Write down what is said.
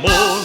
梦